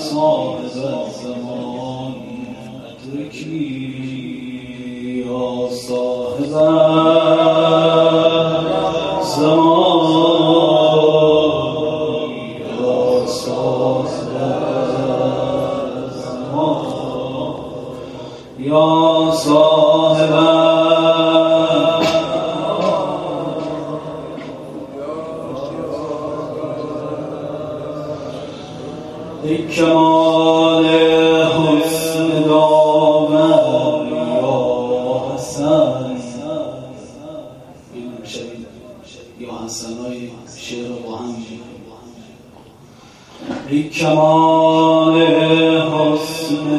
مهدی صاحب الزمان ادرکی یا صاحب کمال حسن دامن یا حسن. این یا حسن های شعر با هم. ای کمال حسن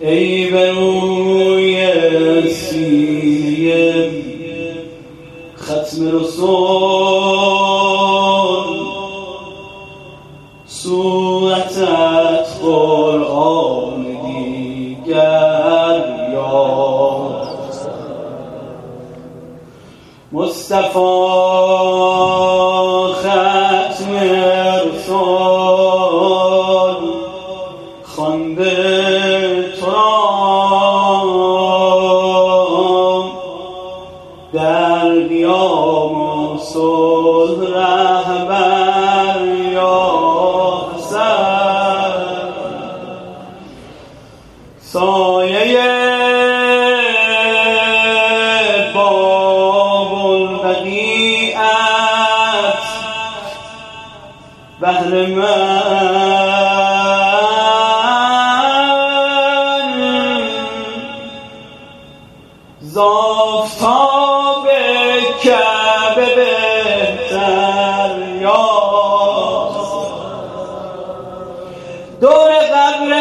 ای به روی سینه ختم رسول صورتت قرآن دیگر یا مصطفی زافتاب کعبه بهتر یا دور قبر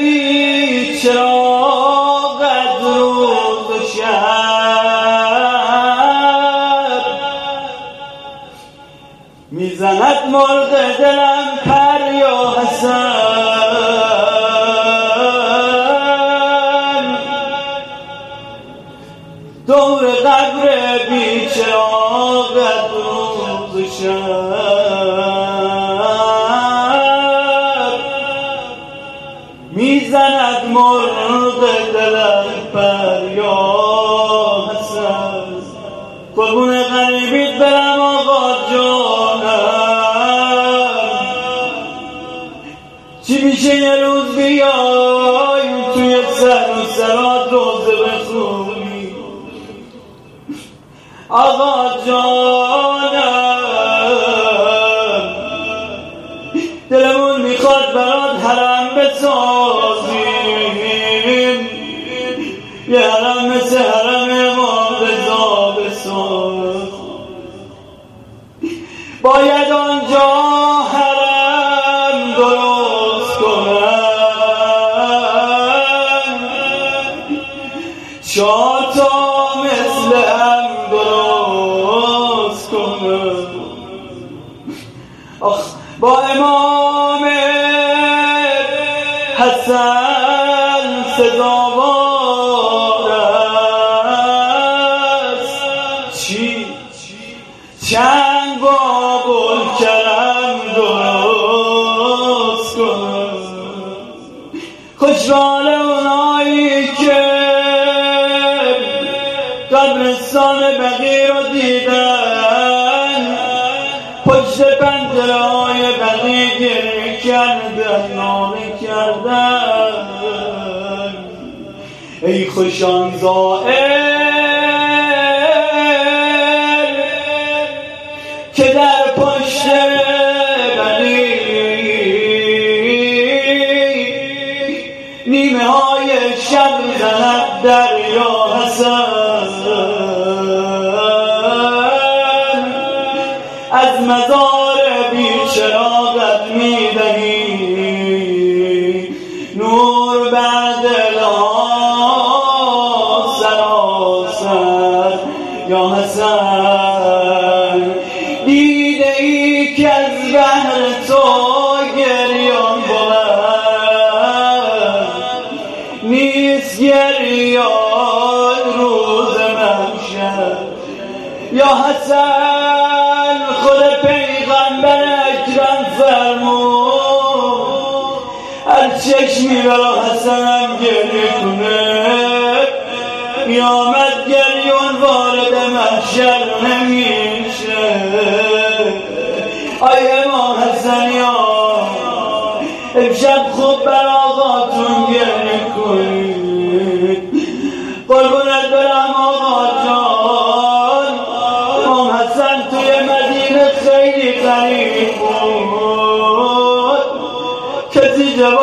بیچراغت روز و شب می‌زند مرغ دلم پر یا حسن. قربون غریبیت برم آقا جانم. چی میشه یه روز بیای توی سر و سرات روزه بخونی آقا جانم یه حرم مثل حرم امام رضا باید آنجا حرم درست کنم. چاتا مثل هم درست کنم. آخ با امام حسن قبرستان بقی را دیدن. پشت پنجره های بقی گریه کردن ناله کردن. ای خوشان زائر که در پشت بقی نیمه های شب زند دریا حسن. نور بعد سراسر یا حسن. دیده ای که از بحر تو گریان بود. نیست گریان روز محشر یا حسن. برا حسنم گریه کنه. قیامت گریون وارد محشر نمیشه. آی امام حسنی امشب خوب بر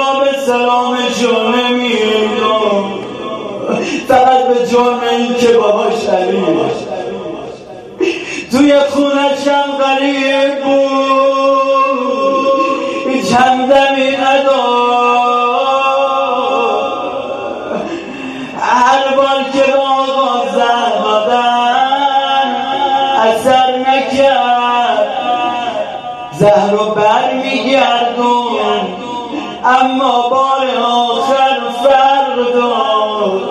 کسی جواب سلامشو نمیدون فقط به جرم این که باباش علی توی خونشم غریب بود. همدمی ندار هر بار که با آقا زن اثر نکرد. زهر و بر میگردون. اما بار آخر فردان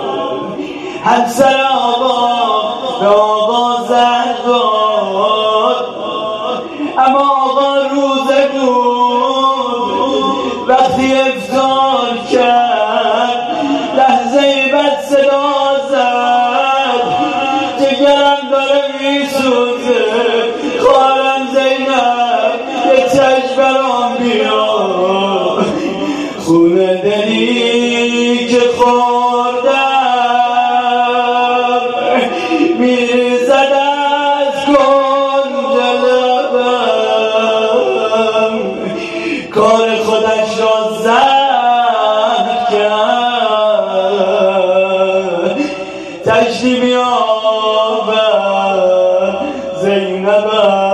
همسر آقا به آقا زهر اما آقا روزه بود وقتی خوردم میریزد از کنج لبم. کار خودش را زهر کرد. تشتی زینبم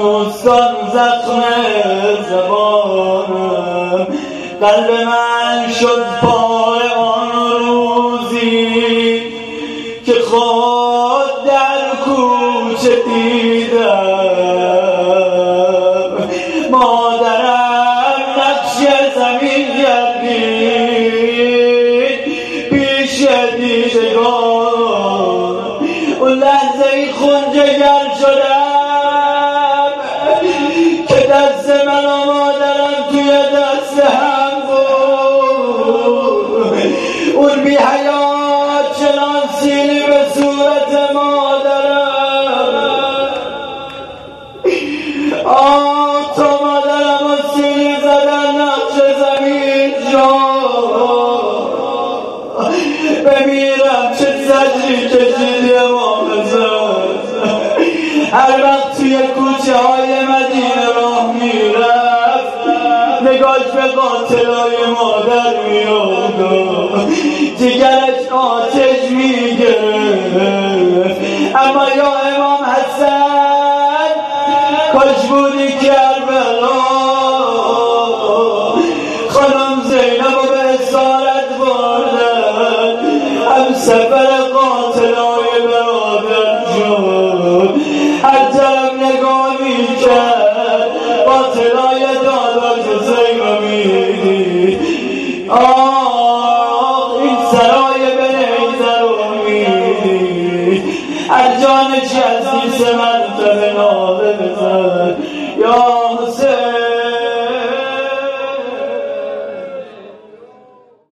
دوستان زخم زبانم. قلب من شد پاره آن روزی که خود در کوچه دیدم. بمیرم چه زجری کشیدی امام هر وقت توی کوچه های مدینه راه می‌رفت نگاش به قاتلای مادر میاد جگرش آتش می‌گرفت اما یا امام حسن قاتلای داداش حسین میدی